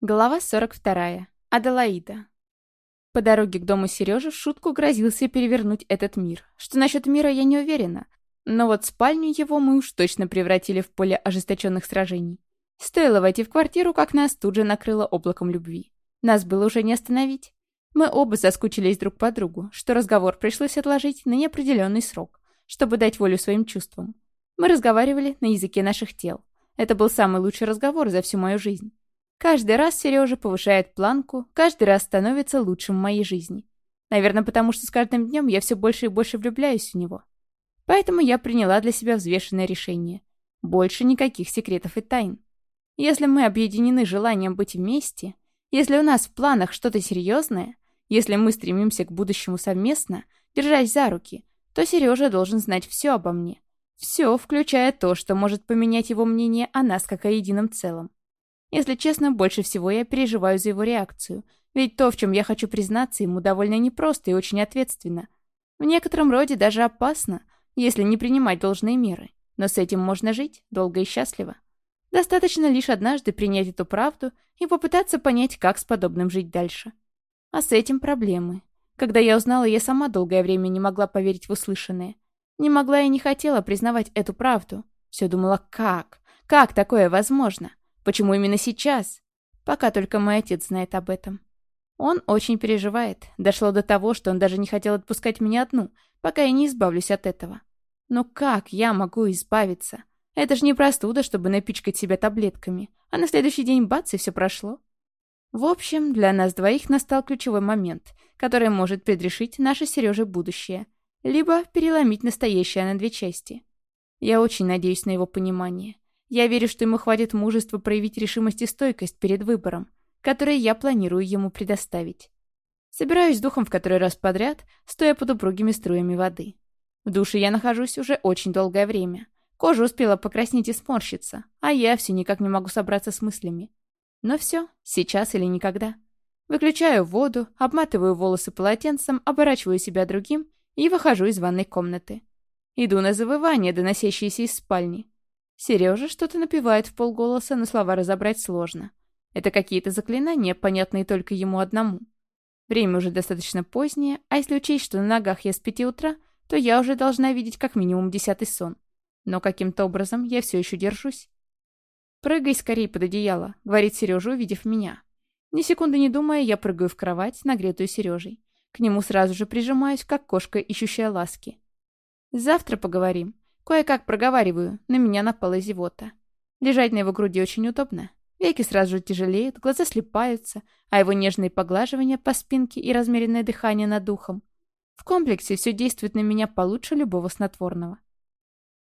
Глава 42. Аделаида. По дороге к дому Сережи в шутку грозился перевернуть этот мир. Что насчет мира, я не уверена. Но вот спальню его мы уж точно превратили в поле ожесточенных сражений. Стоило войти в квартиру, как нас тут же накрыло облаком любви. Нас было уже не остановить. Мы оба соскучились друг по другу, что разговор пришлось отложить на неопределенный срок, чтобы дать волю своим чувствам. Мы разговаривали на языке наших тел. Это был самый лучший разговор за всю мою жизнь. Каждый раз Сережа повышает планку, каждый раз становится лучшим в моей жизни. Наверное, потому что с каждым днем я все больше и больше влюбляюсь в него. Поэтому я приняла для себя взвешенное решение. Больше никаких секретов и тайн. Если мы объединены желанием быть вместе, если у нас в планах что-то серьезное, если мы стремимся к будущему совместно, держась за руки, то Сережа должен знать все обо мне. Все, включая то, что может поменять его мнение о нас как о едином целом. Если честно, больше всего я переживаю за его реакцию, ведь то, в чем я хочу признаться, ему довольно непросто и очень ответственно. В некотором роде даже опасно, если не принимать должные меры. Но с этим можно жить, долго и счастливо. Достаточно лишь однажды принять эту правду и попытаться понять, как с подобным жить дальше. А с этим проблемы. Когда я узнала, я сама долгое время не могла поверить в услышанное. Не могла и не хотела признавать эту правду. Все думала, как? Как такое возможно? Почему именно сейчас? Пока только мой отец знает об этом. Он очень переживает. Дошло до того, что он даже не хотел отпускать меня одну, пока я не избавлюсь от этого. Но как я могу избавиться? Это же не простуда, чтобы напичкать себя таблетками. А на следующий день бац, и все прошло. В общем, для нас двоих настал ключевой момент, который может предрешить наше Сереже будущее, либо переломить настоящее на две части. Я очень надеюсь на его понимание. Я верю, что ему хватит мужества проявить решимость и стойкость перед выбором, который я планирую ему предоставить. Собираюсь духом в который раз подряд, стоя под упругими струями воды. В душе я нахожусь уже очень долгое время. Кожа успела покраснеть и сморщиться, а я все никак не могу собраться с мыслями. Но все, сейчас или никогда. Выключаю воду, обматываю волосы полотенцем, оборачиваю себя другим и выхожу из ванной комнаты. Иду на завывание, доносящееся из спальни. Сережа что-то напевает в полголоса, но слова разобрать сложно. Это какие-то заклинания, понятные только ему одному. Время уже достаточно позднее, а если учесть, что на ногах я с пяти утра, то я уже должна видеть как минимум десятый сон. Но каким-то образом я все еще держусь. «Прыгай скорее под одеяло», — говорит Сережа, увидев меня. Ни секунды не думая, я прыгаю в кровать, нагретую Сережей. К нему сразу же прижимаюсь, как кошка, ищущая ласки. «Завтра поговорим», Кое-как проговариваю, на меня напала зевота. Лежать на его груди очень удобно. Веки сразу же тяжелеют, глаза слепаются, а его нежные поглаживания по спинке и размеренное дыхание над духом. В комплексе все действует на меня получше любого снотворного.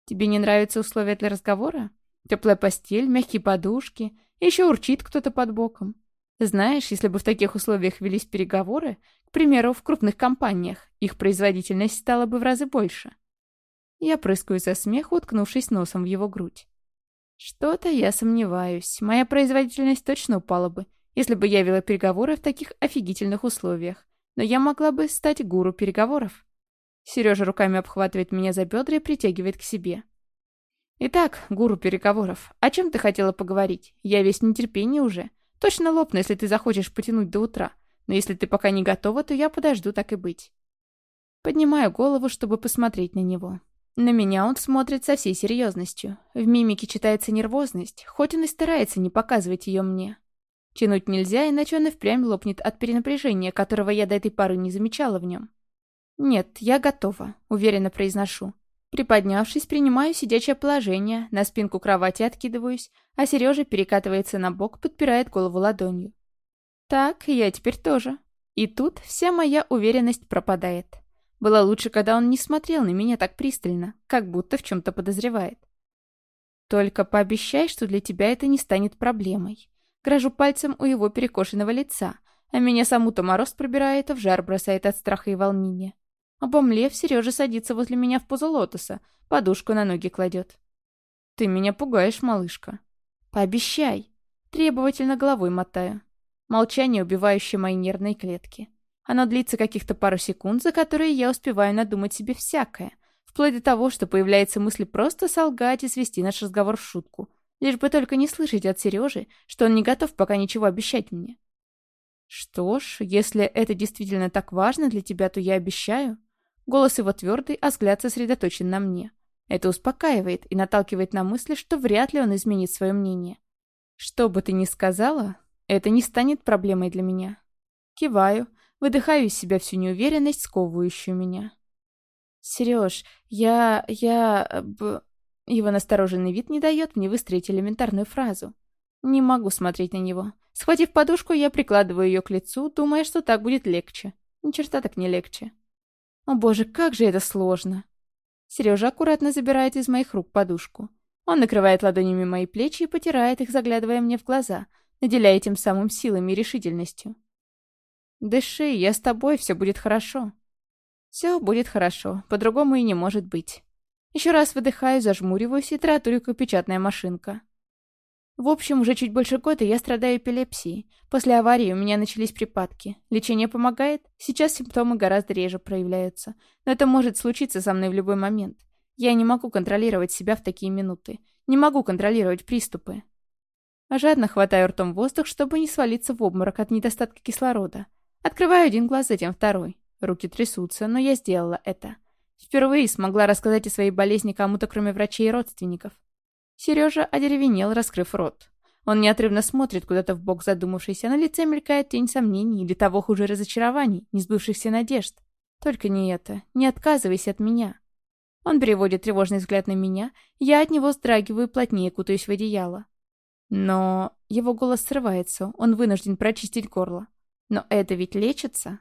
Тебе не нравятся условия для разговора? Теплая постель, мягкие подушки, еще урчит кто-то под боком. Знаешь, если бы в таких условиях велись переговоры, к примеру, в крупных компаниях, их производительность стала бы в разы больше. Я прыскаю со смеха, уткнувшись носом в его грудь. Что-то я сомневаюсь. Моя производительность точно упала бы, если бы я вела переговоры в таких офигительных условиях. Но я могла бы стать гуру переговоров. Сережа руками обхватывает меня за бедра и притягивает к себе. Итак, гуру переговоров, о чем ты хотела поговорить? Я весь нетерпение уже. Точно лопну, если ты захочешь потянуть до утра. Но если ты пока не готова, то я подожду так и быть. Поднимаю голову, чтобы посмотреть на него. На меня он смотрит со всей серьезностью. В мимике читается нервозность, хоть он и старается не показывать ее мне. Тянуть нельзя, иначе он и впрямь лопнет от перенапряжения, которого я до этой поры не замечала в нем. «Нет, я готова», — уверенно произношу. Приподнявшись, принимаю сидячее положение, на спинку кровати откидываюсь, а Сережа перекатывается на бок, подпирает голову ладонью. Так, я теперь тоже. И тут вся моя уверенность пропадает. Было лучше, когда он не смотрел на меня так пристально, как будто в чем-то подозревает. Только пообещай, что для тебя это не станет проблемой. Грожу пальцем у его перекошенного лица, а меня саму-то мороз пробирает, а в жар бросает от страха и волнения. Обомлев, Сережа садится возле меня в позу лотоса, подушку на ноги кладет. «Ты меня пугаешь, малышка». «Пообещай». Требовательно головой мотаю. Молчание, убивающее мои нервные клетки. Оно длится каких-то пару секунд, за которые я успеваю надумать себе всякое. Вплоть до того, что появляется мысль просто солгать и свести наш разговор в шутку. Лишь бы только не слышать от Сережи, что он не готов пока ничего обещать мне. Что ж, если это действительно так важно для тебя, то я обещаю. Голос его твердый, а взгляд сосредоточен на мне. Это успокаивает и наталкивает на мысли, что вряд ли он изменит свое мнение. Что бы ты ни сказала, это не станет проблемой для меня. Киваю, выдыхаю из себя всю неуверенность, сковывающую меня. «Сереж, я... я... Э, б...» Его настороженный вид не дает мне выстроить элементарную фразу. Не могу смотреть на него. Схватив подушку, я прикладываю ее к лицу, думая, что так будет легче. Ни черта так не легче. О боже, как же это сложно. Сережа аккуратно забирает из моих рук подушку. Он накрывает ладонями мои плечи и потирает их, заглядывая мне в глаза, наделяя тем самым силами и решительностью. «Дыши, я с тобой, все будет хорошо». «Все будет хорошо, по-другому и не может быть». Еще раз выдыхаю, зажмуриваюсь и таратурю, как печатная машинка. В общем, уже чуть больше года я страдаю эпилепсией. После аварии у меня начались припадки. Лечение помогает? Сейчас симптомы гораздо реже проявляются. Но это может случиться со мной в любой момент. Я не могу контролировать себя в такие минуты. Не могу контролировать приступы. Жадно хватаю ртом воздух, чтобы не свалиться в обморок от недостатка кислорода. Открываю один глаз, затем второй. Руки трясутся, но я сделала это. Впервые смогла рассказать о своей болезни кому-то, кроме врачей и родственников. Сережа одеревенел, раскрыв рот. Он неотрывно смотрит куда-то в бок задумавшись, а на лице мелькает тень сомнений или того хуже разочарований, несбывшихся надежд. Только не это. Не отказывайся от меня. Он переводит тревожный взгляд на меня, я от него вздрагиваю и плотнее кутаюсь в одеяло. Но... Его голос срывается, он вынужден прочистить горло. Но это ведь лечится?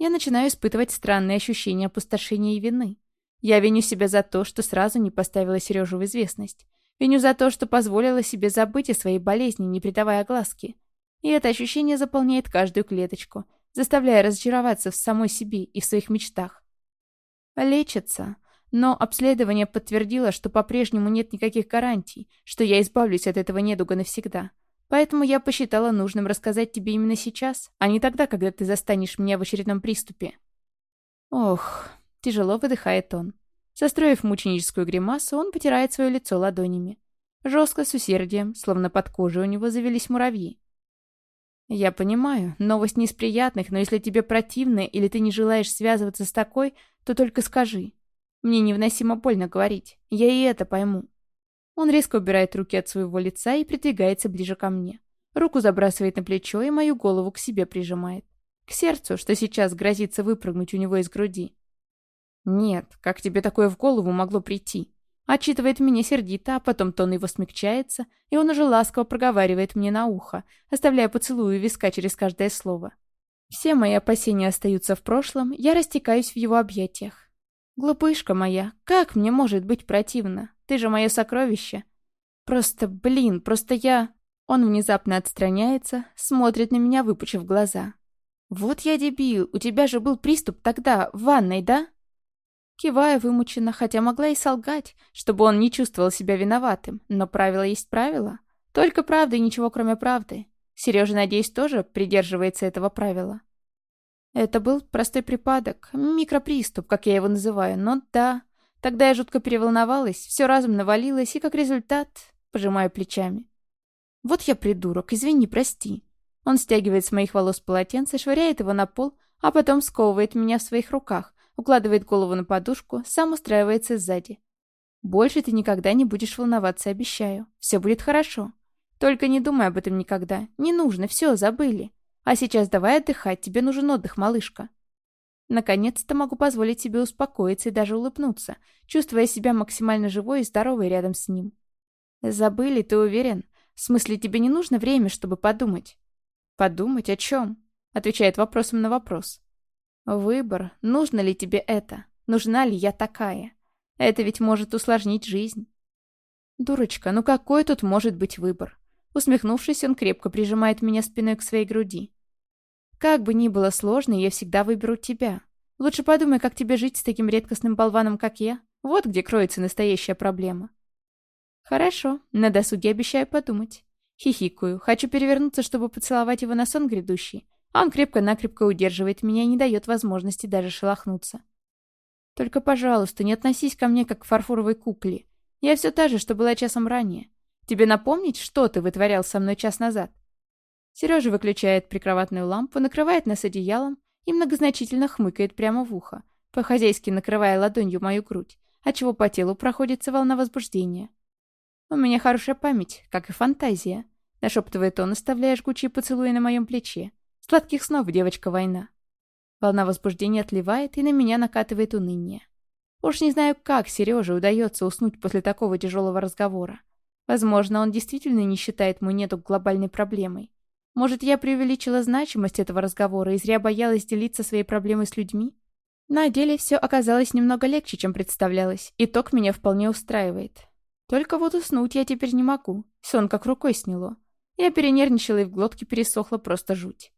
я начинаю испытывать странные ощущения опустошения и вины. Я виню себя за то, что сразу не поставила Сережу в известность. Виню за то, что позволила себе забыть о своей болезни, не придавая огласки. И это ощущение заполняет каждую клеточку, заставляя разочароваться в самой себе и в своих мечтах. Лечится. Но обследование подтвердило, что по-прежнему нет никаких гарантий, что я избавлюсь от этого недуга навсегда. Поэтому я посчитала нужным рассказать тебе именно сейчас, а не тогда, когда ты застанешь меня в очередном приступе. Ох, тяжело выдыхает он. Состроив мученическую гримасу, он потирает свое лицо ладонями. Жестко, с усердием, словно под кожей у него завелись муравьи. Я понимаю, новость не из приятных, но если тебе противно или ты не желаешь связываться с такой, то только скажи. Мне невыносимо больно говорить. Я и это пойму. Он резко убирает руки от своего лица и придвигается ближе ко мне. Руку забрасывает на плечо и мою голову к себе прижимает. К сердцу, что сейчас грозится выпрыгнуть у него из груди. «Нет, как тебе такое в голову могло прийти?» Отчитывает меня сердито, а потом тон его смягчается, и он уже ласково проговаривает мне на ухо, оставляя поцелуи виска через каждое слово. Все мои опасения остаются в прошлом, я растекаюсь в его объятиях. «Глупышка моя, как мне может быть противно? Ты же мое сокровище. Просто, блин, просто я...» Он внезапно отстраняется, смотрит на меня, выпучив глаза. «Вот я дебил, у тебя же был приступ тогда, в ванной, да?» Кивая вымученно, хотя могла и солгать, чтобы он не чувствовал себя виноватым. Но правило есть правило. Только правда и ничего кроме правды. Сережа, надеюсь, тоже придерживается этого правила. Это был простой припадок, микроприступ, как я его называю, но да, Тогда я жутко переволновалась, все разом навалилось, и как результат пожимаю плечами. Вот я придурок, извини, прости. Он стягивает с моих волос полотенце, швыряет его на пол, а потом сковывает меня в своих руках, укладывает голову на подушку, сам устраивается сзади. Больше ты никогда не будешь волноваться, обещаю. Все будет хорошо. Только не думай об этом никогда. Не нужно, все, забыли. А сейчас давай отдыхать, тебе нужен отдых, малышка. Наконец-то могу позволить себе успокоиться и даже улыбнуться, чувствуя себя максимально живой и здоровой рядом с ним. «Забыли, ты уверен? В смысле, тебе не нужно время, чтобы подумать?» «Подумать о чем?» — отвечает вопросом на вопрос. «Выбор. Нужно ли тебе это? Нужна ли я такая? Это ведь может усложнить жизнь». «Дурочка, ну какой тут может быть выбор?» Усмехнувшись, он крепко прижимает меня спиной к своей груди. Как бы ни было сложно, я всегда выберу тебя. Лучше подумай, как тебе жить с таким редкостным болваном, как я. Вот где кроется настоящая проблема. Хорошо, на досуге обещаю подумать. Хихикаю, хочу перевернуться, чтобы поцеловать его на сон грядущий. А он крепко-накрепко удерживает меня и не дает возможности даже шелохнуться. Только, пожалуйста, не относись ко мне как к фарфоровой кукле. Я все та же, что была часом ранее. Тебе напомнить, что ты вытворял со мной час назад?» Сережа выключает прикроватную лампу, накрывает нас одеялом и многозначительно хмыкает прямо в ухо, по-хозяйски накрывая ладонью мою грудь, отчего по телу проходится волна возбуждения. «У меня хорошая память, как и фантазия», — нашептывает он, оставляя жгучие поцелуи на моем плече. «Сладких снов, девочка-война». Волна возбуждения отливает, и на меня накатывает уныние. Уж не знаю, как Сереже удается уснуть после такого тяжелого разговора. Возможно, он действительно не считает мой недуг глобальной проблемой. Может, я преувеличила значимость этого разговора и зря боялась делиться своей проблемой с людьми? На деле все оказалось немного легче, чем представлялось. Итог меня вполне устраивает. Только вот уснуть я теперь не могу. Сон как рукой сняло. Я перенервничала и в глотке пересохла просто жуть.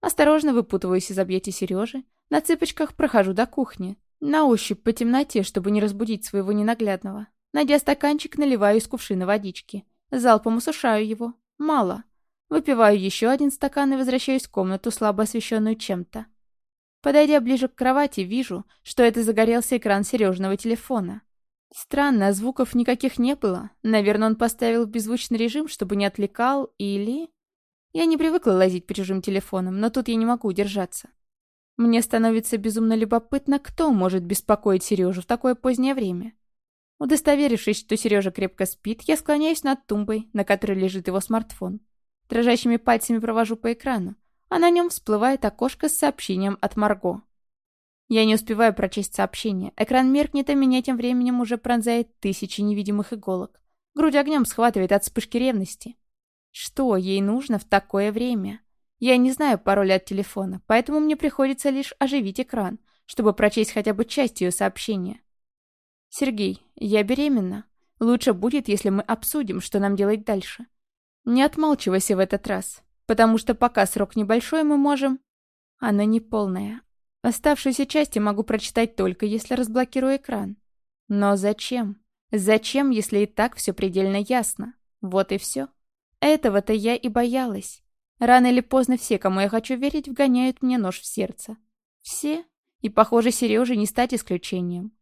Осторожно выпутываюсь из объятий Сережи, на цыпочках прохожу до кухни. На ощупь по темноте, чтобы не разбудить своего ненаглядного. Найдя стаканчик, наливаю из кувшина водички. Залпом осушаю его. Мало. Выпиваю еще один стакан и возвращаюсь в комнату, слабо освещенную чем-то. Подойдя ближе к кровати, вижу, что это загорелся экран Сережного телефона. Странно, звуков никаких не было. Наверное, он поставил беззвучный режим, чтобы не отвлекал, или... Я не привыкла лазить по чужим телефонам, но тут я не могу удержаться. Мне становится безумно любопытно, кто может беспокоить Сережу в такое позднее время. Удостоверившись, что Сережа крепко спит, я склоняюсь над тумбой, на которой лежит его смартфон. Дрожащими пальцами провожу по экрану, а на нем всплывает окошко с сообщением от Марго. Я не успеваю прочесть сообщение. Экран меркнет, а меня тем временем уже пронзает тысячи невидимых иголок. Грудь огнем схватывает от вспышки ревности. Что ей нужно в такое время? Я не знаю пароля от телефона, поэтому мне приходится лишь оживить экран, чтобы прочесть хотя бы часть ее сообщения. «Сергей, я беременна. Лучше будет, если мы обсудим, что нам делать дальше. Не отмалчивайся в этот раз, потому что пока срок небольшой, мы можем...» Она не полная. Оставшуюся часть я могу прочитать только, если разблокирую экран. Но зачем? Зачем, если и так все предельно ясно? Вот и все. Этого-то я и боялась. Рано или поздно все, кому я хочу верить, вгоняют мне нож в сердце. Все. И, похоже, Сереже не стать исключением.